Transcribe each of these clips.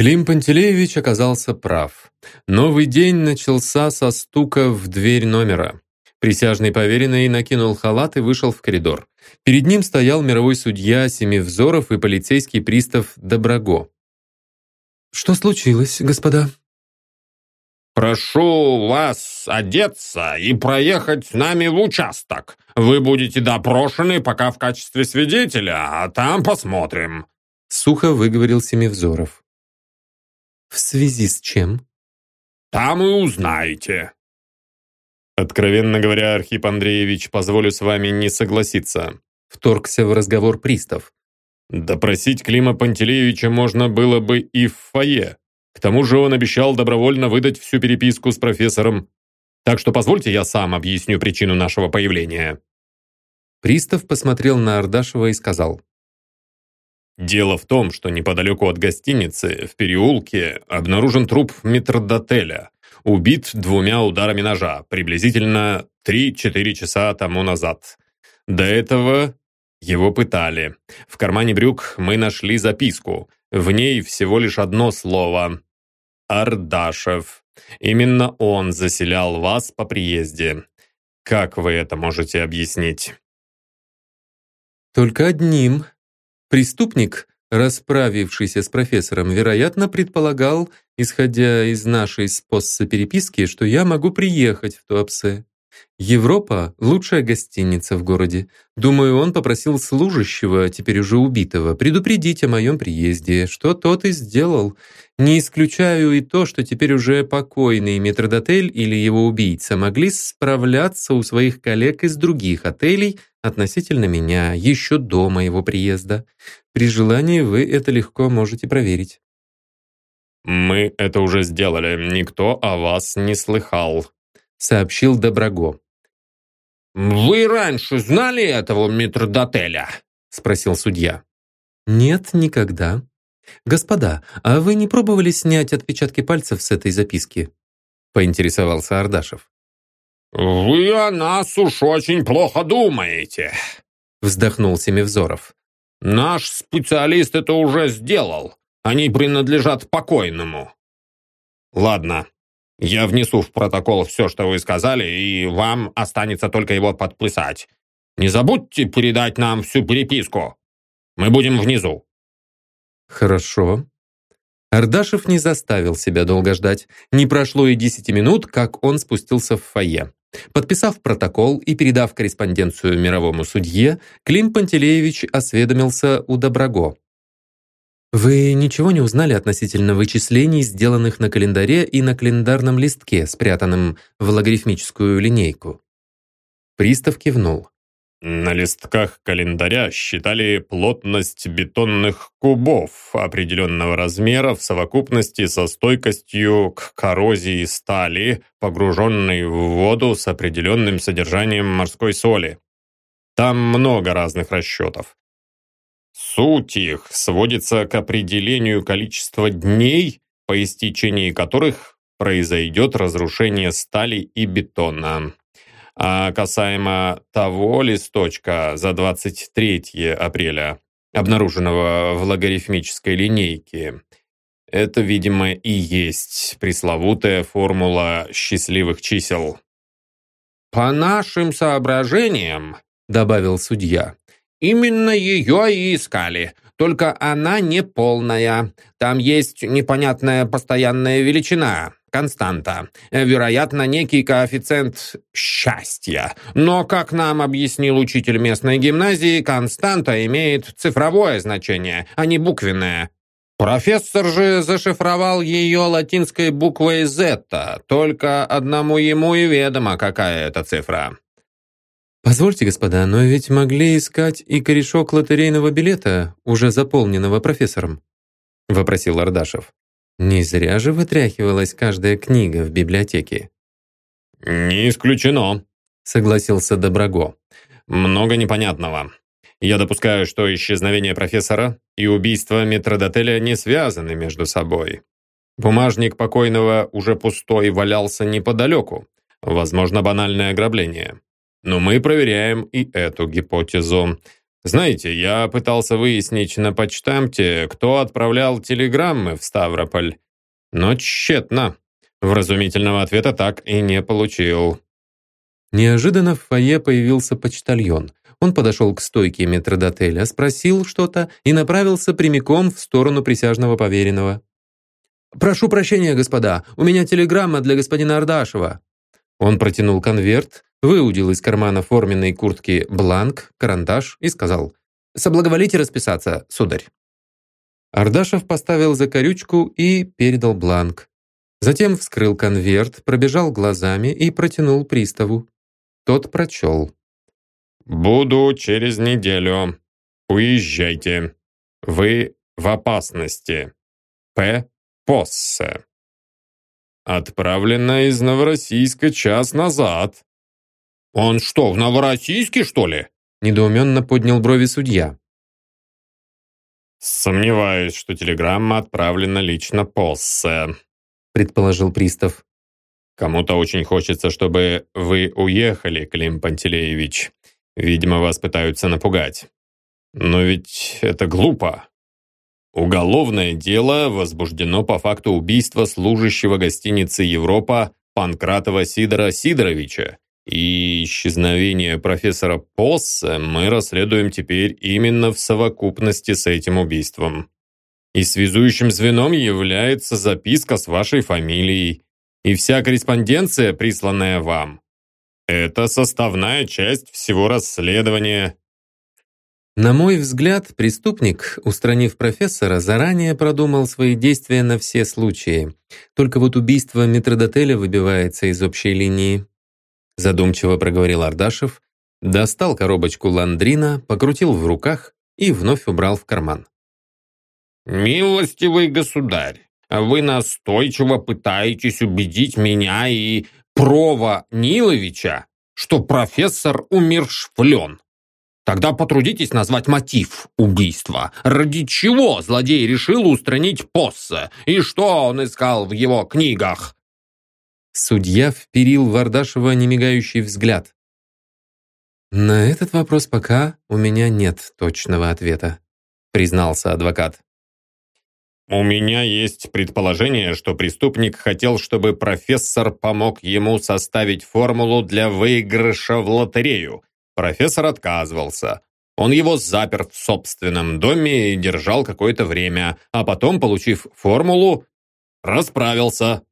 Клим Пантелеевич оказался прав. Новый день начался со стука в дверь номера. Присяжный поверенный накинул халат и вышел в коридор. Перед ним стоял мировой судья Семивзоров и полицейский пристав Доброго. «Что случилось, господа?» «Прошу вас одеться и проехать с нами в участок. Вы будете допрошены пока в качестве свидетеля, а там посмотрим», — сухо выговорил Семивзоров. «В связи с чем?» «Там и узнаете». «Откровенно говоря, Архип Андреевич, позволю с вами не согласиться», — вторгся в разговор пристав. «Допросить Клима Пантелеевича можно было бы и в фойе. К тому же он обещал добровольно выдать всю переписку с профессором. Так что позвольте я сам объясню причину нашего появления». Пристав посмотрел на Ардашева и сказал. Дело в том, что неподалеку от гостиницы, в переулке, обнаружен труп метрдотеля, убит двумя ударами ножа, приблизительно 3-4 часа тому назад. До этого его пытали. В кармане брюк мы нашли записку. В ней всего лишь одно слово Ардашев. Именно он заселял вас по приезде. Как вы это можете объяснить? Только одним. Преступник, расправившийся с профессором, вероятно, предполагал, исходя из нашей способы переписки, что я могу приехать в Туапсе. Европа – лучшая гостиница в городе. Думаю, он попросил служащего, теперь уже убитого, предупредить о моем приезде, что тот и сделал. Не исключаю и то, что теперь уже покойный метрдотель или его убийца могли справляться у своих коллег из других отелей относительно меня еще до моего приезда. При желании вы это легко можете проверить. «Мы это уже сделали. Никто о вас не слыхал», сообщил Доброго. «Вы раньше знали этого метрдотеля?» спросил судья. «Нет, никогда. Господа, а вы не пробовали снять отпечатки пальцев с этой записки?» поинтересовался Ардашев. «Вы о нас уж очень плохо думаете», вздохнул Семивзоров. «Наш специалист это уже сделал. Они принадлежат покойному». «Ладно, я внесу в протокол все, что вы сказали, и вам останется только его подписать. Не забудьте передать нам всю переписку. Мы будем внизу». «Хорошо». Ардашев не заставил себя долго ждать. Не прошло и десяти минут, как он спустился в фойе. Подписав протокол и передав корреспонденцию мировому судье, Клим Пантелеевич осведомился у Доброго. Вы ничего не узнали относительно вычислений, сделанных на календаре и на календарном листке, спрятанном в логарифмическую линейку? Пристав кивнул. На листках календаря считали плотность бетонных кубов определенного размера в совокупности со стойкостью к коррозии стали, погруженной в воду с определенным содержанием морской соли. Там много разных расчетов. Суть их сводится к определению количества дней, по истечении которых произойдет разрушение стали и бетона. А касаемо того листочка за 23 апреля, обнаруженного в логарифмической линейке, это, видимо, и есть пресловутая формула счастливых чисел. «По нашим соображениям», — добавил судья, Именно ее и искали. Только она не полная. Там есть непонятная постоянная величина, константа. Вероятно, некий коэффициент счастья. Но, как нам объяснил учитель местной гимназии, константа имеет цифровое значение, а не буквенное. Профессор же зашифровал ее латинской буквой «зетта», только одному ему и ведомо, какая это цифра. «Позвольте, господа, но ведь могли искать и корешок лотерейного билета, уже заполненного профессором», — вопросил Ардашев. «Не зря же вытряхивалась каждая книга в библиотеке». «Не исключено», — согласился Доброго. «Много непонятного. Я допускаю, что исчезновение профессора и убийство метродотеля не связаны между собой. Бумажник покойного уже пустой валялся неподалеку. Возможно, банальное ограбление. Но мы проверяем и эту гипотезу. Знаете, я пытался выяснить на почтамте, кто отправлял телеграммы в Ставрополь, но тщетно. Вразумительного ответа так и не получил. Неожиданно в фойе появился почтальон. Он подошел к стойке метродотеля, спросил что-то и направился прямиком в сторону присяжного поверенного. «Прошу прощения, господа, у меня телеграмма для господина Ардашева». Он протянул конверт, выудил из кармана форменной куртки бланк, карандаш и сказал «Соблаговолите расписаться, сударь». Ардашев поставил закорючку и передал бланк. Затем вскрыл конверт, пробежал глазами и протянул приставу. Тот прочел. «Буду через неделю. Уезжайте. Вы в опасности. П. Поссе». Отправлено из Новороссийска час назад. «Он что, в Новороссийске, что ли?» Недоуменно поднял брови судья. «Сомневаюсь, что телеграмма отправлена лично Поссе», предположил пристав. «Кому-то очень хочется, чтобы вы уехали, Клим Пантелеевич. Видимо, вас пытаются напугать. Но ведь это глупо. Уголовное дело возбуждено по факту убийства служащего гостиницы «Европа» Панкратова Сидора Сидоровича, и исчезновение профессора Посса мы расследуем теперь именно в совокупности с этим убийством. И связующим звеном является записка с вашей фамилией, и вся корреспонденция, присланная вам. Это составная часть всего расследования, на мой взгляд, преступник, устранив профессора, заранее продумал свои действия на все случаи. Только вот убийство метродотеля выбивается из общей линии. Задумчиво проговорил Ардашев, достал коробочку ландрина, покрутил в руках и вновь убрал в карман. «Милостивый государь, вы настойчиво пытаетесь убедить меня и Прова Ниловича, что профессор умершвлен. Тогда потрудитесь назвать мотив убийства. Ради чего злодей решил устранить Посса? И что он искал в его книгах? Судья вперил в Ардашева немигающий взгляд. «На этот вопрос пока у меня нет точного ответа», признался адвокат. «У меня есть предположение, что преступник хотел, чтобы профессор помог ему составить формулу для выигрыша в лотерею, Профессор отказывался. Он его запер в собственном доме и держал какое-то время, а потом, получив формулу, расправился.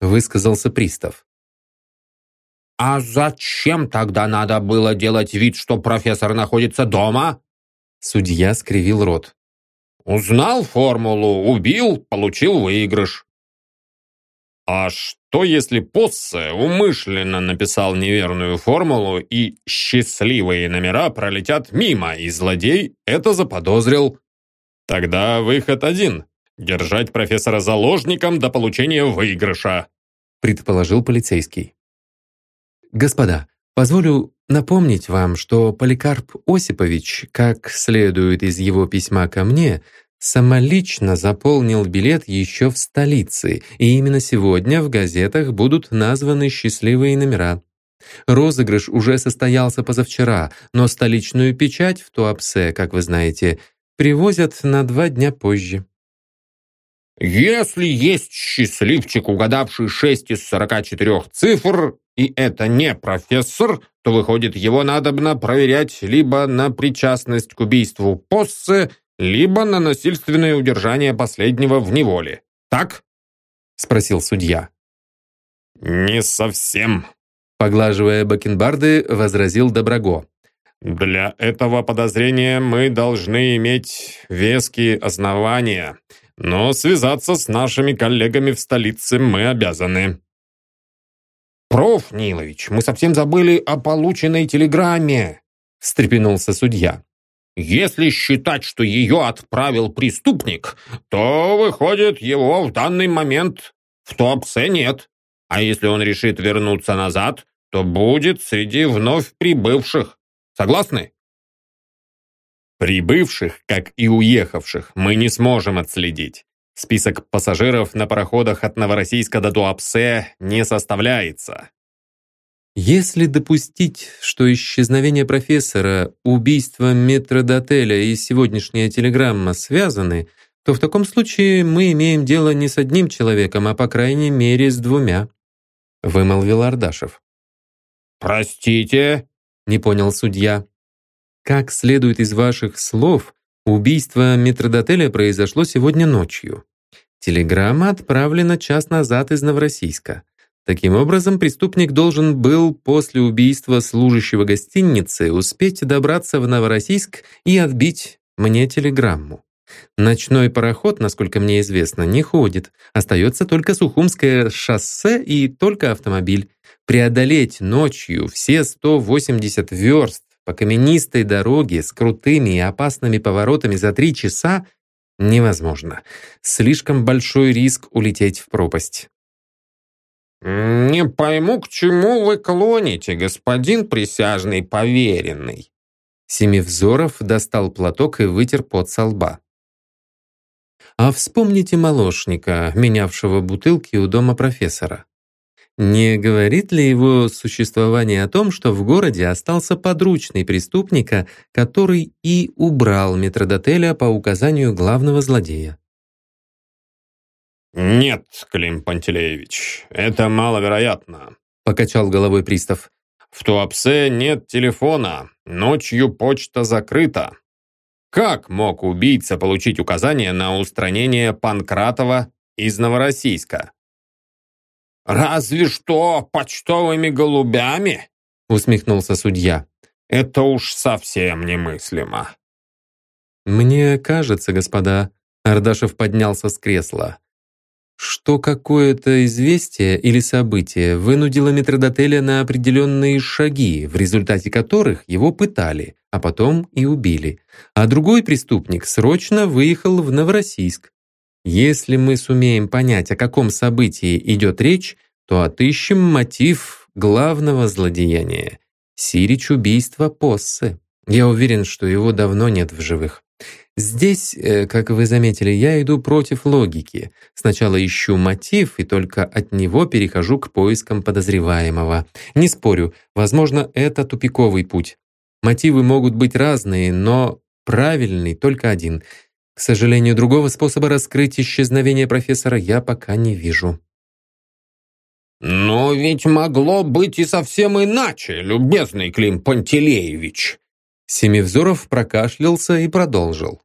Высказался пристав. «А зачем тогда надо было делать вид, что профессор находится дома?» Судья скривил рот. «Узнал формулу, убил, получил выигрыш. А что, если Поссе умышленно написал неверную формулу, и счастливые номера пролетят мимо, и злодей это заподозрил? Тогда выход один – держать профессора заложником до получения выигрыша, предположил полицейский. Господа, позволю напомнить вам, что Поликарп Осипович, как следует из его письма ко мне – самолично заполнил билет еще в столице, и именно сегодня в газетах будут названы счастливые номера. Розыгрыш уже состоялся позавчера, но столичную печать в Туапсе, как вы знаете, привозят на два дня позже. Если есть счастливчик, угадавший 6 из 44 цифр, и это не профессор, то выходит, его надобно проверять либо на причастность к убийству Поссе, либо на насильственное удержание последнего в неволе. Так? Спросил судья. Не совсем. Поглаживая бакенбарды, возразил Доброго. Для этого подозрения мы должны иметь веские основания, но связаться с нашими коллегами в столице мы обязаны. «Проф. Нилович, мы совсем забыли о полученной телеграмме», встрепенулся судья. Если считать, что ее отправил преступник, то, выходит, его в данный момент в Туапсе нет. А если он решит вернуться назад, то будет среди вновь прибывших. Согласны? Прибывших, как и уехавших, мы не сможем отследить. Список пассажиров на пароходах от Новороссийска до Туапсе не составляется. Если допустить, что исчезновение профессора, убийство метродотеля и сегодняшняя телеграмма связаны, то в таком случае мы имеем дело не с одним человеком, а по крайней мере с двумя», — вымолвил Ардашев. «Простите?» — не понял судья. «Как следует из ваших слов, убийство метродотеля произошло сегодня ночью. Телеграмма отправлена час назад из Новороссийска. Таким образом, преступник должен был после убийства служащего гостиницы успеть добраться в Новороссийск и отбить мне телеграмму. Ночной пароход, насколько мне известно, не ходит. Остается только Сухумское шоссе и только автомобиль. Преодолеть ночью все 180 верст по каменистой дороге с крутыми и опасными поворотами за три часа невозможно. Слишком большой риск улететь в пропасть. «Не пойму, к чему вы клоните, господин присяжный поверенный». Семивзоров достал платок и вытер пот со лба. А вспомните молочника, менявшего бутылки у дома профессора. Не говорит ли его существование о том, что в городе остался подручный преступника, который и убрал метродотеля по указанию главного злодея? «Нет, Клим Пантелеевич, это маловероятно», — покачал головой пристав. «В Туапсе нет телефона, ночью почта закрыта. Как мог убийца получить указание на устранение Панкратова из Новороссийска?» «Разве что почтовыми голубями?» — усмехнулся судья. «Это уж совсем немыслимо». «Мне кажется, господа...» Ардашев поднялся с кресла что какое-то известие или событие вынудило метродотеля на определенные шаги, в результате которых его пытали, а потом и убили. А другой преступник срочно выехал в Новороссийск. Если мы сумеем понять, о каком событии идет речь, то отыщем мотив главного злодеяния. Сирич убийства Поссы. Я уверен, что его давно нет в живых. Здесь, э, как вы заметили, я иду против логики. Сначала ищу мотив и только от него перехожу к поискам подозреваемого. Не спорю, возможно, это тупиковый путь. Мотивы могут быть разные, но правильный только один. К сожалению, другого способа раскрыть исчезновение профессора я пока не вижу. «Но ведь могло быть и совсем иначе, любезный Клим Пантелеевич!» Семивзоров прокашлялся и продолжил.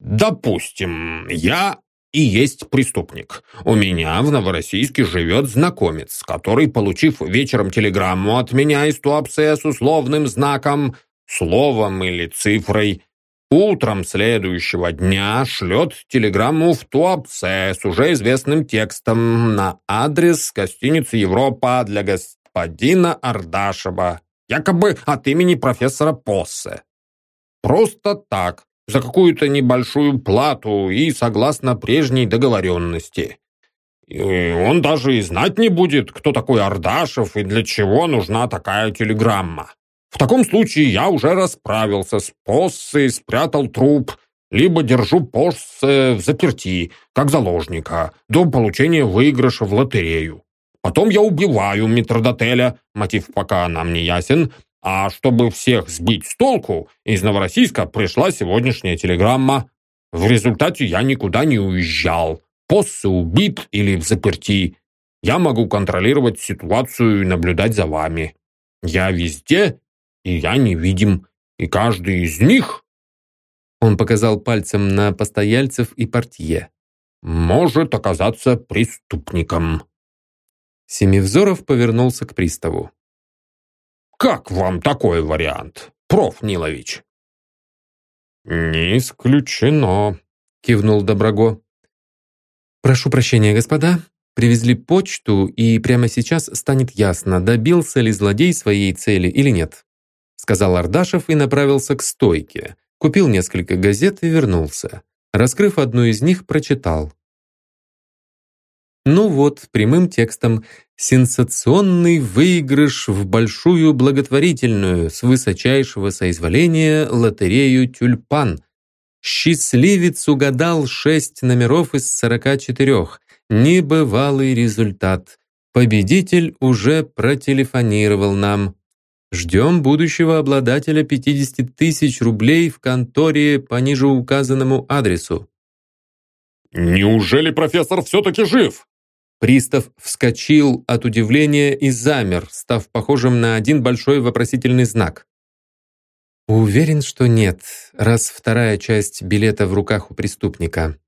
Допустим, я и есть преступник. У меня в Новороссийске живет знакомец, который, получив вечером телеграмму от меня из Туапсе с условным знаком, словом или цифрой, утром следующего дня шлет телеграмму в Туапсе с уже известным текстом на адрес гостиницы «Европа» для господина Ардашева, якобы от имени профессора Поссе. Просто так, за какую-то небольшую плату и согласно прежней договоренности. И он даже и знать не будет, кто такой Ардашев и для чего нужна такая телеграмма. В таком случае я уже расправился с Поссой, спрятал труп, либо держу Поссе в заперти, как заложника, до получения выигрыша в лотерею. Потом я убиваю метродотеля, мотив пока нам не ясен, а чтобы всех сбить с толку, из Новороссийска пришла сегодняшняя телеграмма. В результате я никуда не уезжал. Поссы убит или в заперти. Я могу контролировать ситуацию и наблюдать за вами. Я везде, и я невидим. И каждый из них...» Он показал пальцем на постояльцев и портье. «Может оказаться преступником». Семивзоров повернулся к приставу. Как вам такой вариант, проф. Нилович?» «Не исключено», — кивнул Доброго. «Прошу прощения, господа. Привезли почту, и прямо сейчас станет ясно, добился ли злодей своей цели или нет», — сказал Ардашев и направился к стойке. Купил несколько газет и вернулся. Раскрыв одну из них, прочитал. Ну вот, прямым текстом «Сенсационный выигрыш в большую благотворительную с высочайшего соизволения лотерею «Тюльпан». Счастливец угадал шесть номеров из сорока четырех. Небывалый результат. Победитель уже протелефонировал нам. Ждем будущего обладателя 50 тысяч рублей в конторе по ниже указанному адресу. «Неужели профессор все-таки жив?» Пристав вскочил от удивления и замер, став похожим на один большой вопросительный знак. «Уверен, что нет, раз вторая часть билета в руках у преступника»,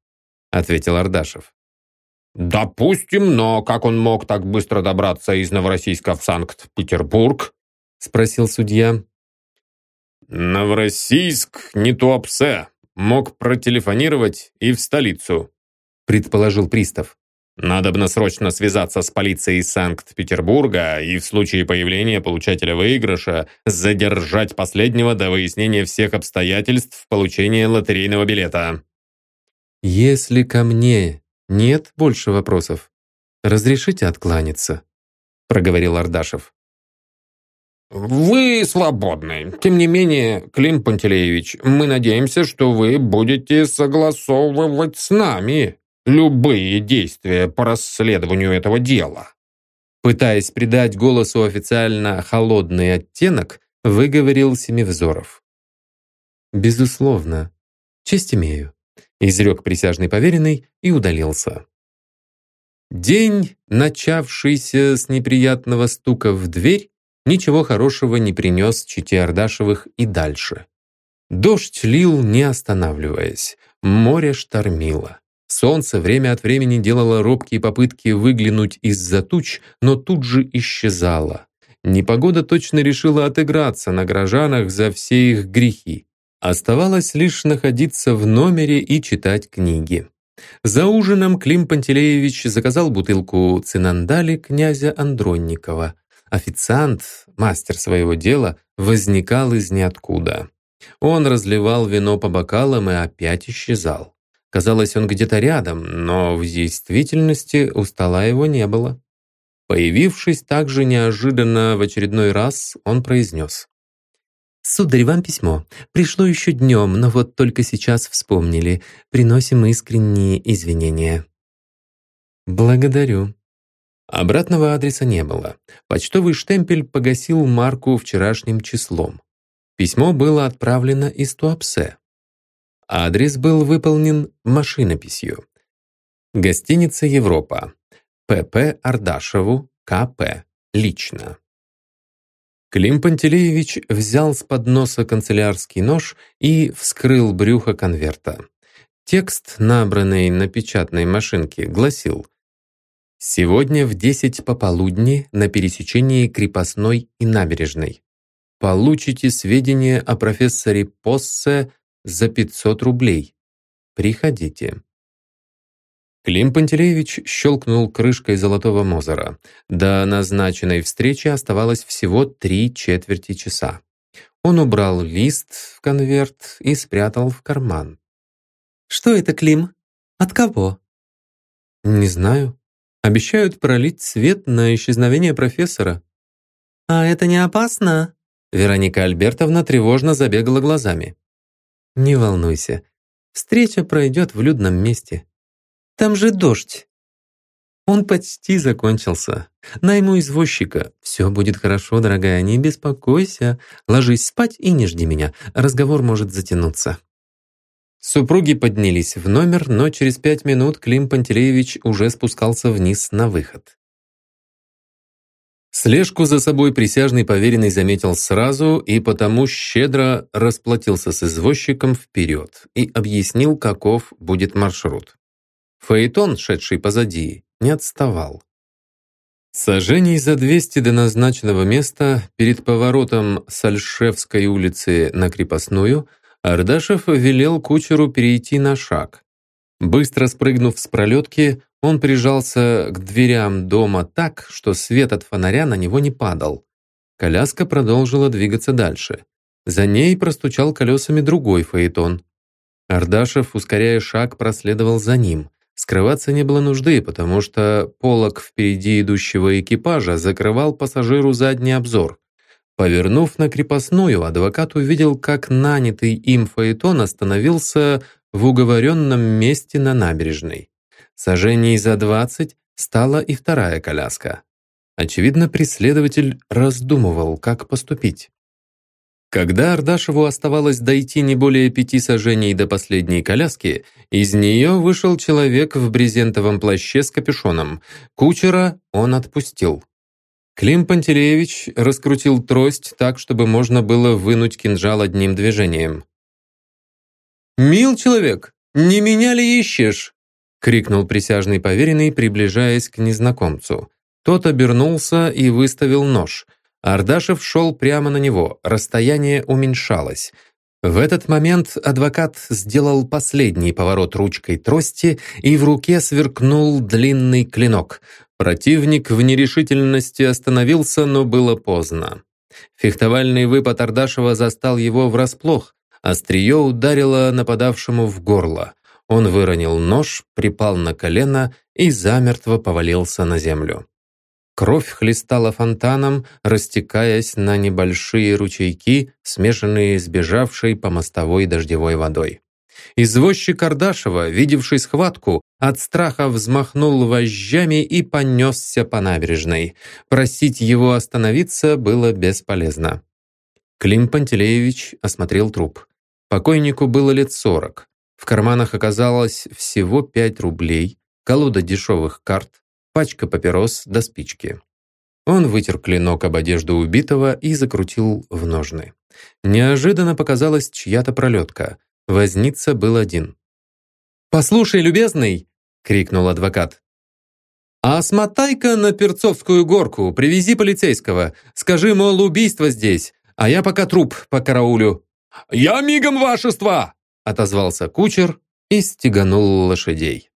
ответил Ардашев. «Допустим, но как он мог так быстро добраться из Новороссийска в Санкт-Петербург?» спросил судья. «Новороссийск, не Туапсе, мог протелефонировать и в столицу», предположил пристав. Надобно срочно связаться с полицией Санкт-Петербурга и в случае появления получателя выигрыша задержать последнего до выяснения всех обстоятельств получения лотерейного билета. «Если ко мне нет больше вопросов, разрешите откланяться», проговорил Ардашев. «Вы свободны. Тем не менее, Клим Пантелеевич, мы надеемся, что вы будете согласовывать с нами любые действия по расследованию этого дела». Пытаясь придать голосу официально холодный оттенок, выговорил Семивзоров. «Безусловно. Честь имею», — изрек присяжный поверенный и удалился. День, начавшийся с неприятного стука в дверь, ничего хорошего не принес чите Ардашевых и дальше. Дождь лил, не останавливаясь. Море штормило. Солнце время от времени делало робкие попытки выглянуть из-за туч, но тут же исчезало. Непогода точно решила отыграться на горожанах за все их грехи. Оставалось лишь находиться в номере и читать книги. За ужином Клим Пантелеевич заказал бутылку цинандали князя Андронникова. Официант, мастер своего дела, возникал из ниоткуда. Он разливал вино по бокалам и опять исчезал. Казалось, он где-то рядом, но в действительности у стола его не было. Появившись так же неожиданно в очередной раз, он произнес. «Сударь, вам письмо. Пришло еще днем, но вот только сейчас вспомнили. Приносим искренние извинения». «Благодарю». Обратного адреса не было. Почтовый штемпель погасил марку вчерашним числом. Письмо было отправлено из Туапсе. Адрес был выполнен машинописью. Гостиница «Европа». П.П. Ардашеву, К.П. Лично. Клим Пантелеевич взял с подноса канцелярский нож и вскрыл брюхо конверта. Текст, набранный на печатной машинке, гласил «Сегодня в 10 пополудни на пересечении Крепостной и Набережной. Получите сведения о профессоре Поссе за 500 рублей. Приходите». Клим Пантелеевич щелкнул крышкой золотого Мозера. До назначенной встречи оставалось всего три четверти часа. Он убрал лист в конверт и спрятал в карман. «Что это, Клим? От кого?» «Не знаю. Обещают пролить свет на исчезновение профессора». «А это не опасно?» Вероника Альбертовна тревожно забегала глазами. «Не волнуйся. Встреча пройдет в людном месте. Там же дождь». Он почти закончился. Найму извозчика. Все будет хорошо, дорогая, не беспокойся. Ложись спать и не жди меня. Разговор может затянуться. Супруги поднялись в номер, но через пять минут Клим Пантелеевич уже спускался вниз на выход. Слежку за собой присяжный поверенный заметил сразу и потому щедро расплатился с извозчиком вперед и объяснил, каков будет маршрут. Фаэтон, шедший позади, не отставал. Сожжений за 200 до назначенного места перед поворотом с Альшевской улицы на Крепостную Ардашев велел кучеру перейти на шаг. Быстро спрыгнув с пролетки, он прижался к дверям дома так, что свет от фонаря на него не падал. Коляска продолжила двигаться дальше. За ней простучал колесами другой фаэтон. Ардашев, ускоряя шаг, проследовал за ним. Скрываться не было нужды, потому что полог впереди идущего экипажа закрывал пассажиру задний обзор. Повернув на крепостную, адвокат увидел, как нанятый им фаэтон остановился в уговоренном месте на набережной. Сожжений за двадцать стала и вторая коляска. Очевидно, преследователь раздумывал, как поступить. Когда Ардашеву оставалось дойти не более пяти сажений до последней коляски, из нее вышел человек в брезентовом плаще с капюшоном. Кучера он отпустил. Клим Пантелеевич раскрутил трость так, чтобы можно было вынуть кинжал одним движением. «Мил человек, не меня ли ищешь?» — крикнул присяжный поверенный, приближаясь к незнакомцу. Тот обернулся и выставил нож — Ардашев шел прямо на него, расстояние уменьшалось. В этот момент адвокат сделал последний поворот ручкой трости, и в руке сверкнул длинный клинок. Противник в нерешительности остановился, но было поздно. Фехтовальный выпад Ардашева застал его врасплох. Острие ударило нападавшему в горло. Он выронил нож, припал на колено и замертво повалился на землю. Кровь хлестала фонтаном, растекаясь на небольшие ручейки, смешанные с бежавшей по мостовой дождевой водой. Извозчик Кардашева, видевший схватку, от страха взмахнул вожжами и понесся по набережной. Просить его остановиться было бесполезно. Клим Пантелеевич осмотрел труп. Покойнику было лет сорок. В карманах оказалось всего пять рублей, колода дешевых карт, пачка папирос до спички. Он вытер клинок об одежду убитого и закрутил в ножны. Неожиданно показалась чья-то пролетка. Возница был один. «Послушай, любезный!» — крикнул адвокат. «А смотай-ка на Перцовскую горку, привези полицейского. Скажи, мол, убийство здесь, а я пока труп по караулю». «Я мигом вашества!» — отозвался кучер и стеганул лошадей.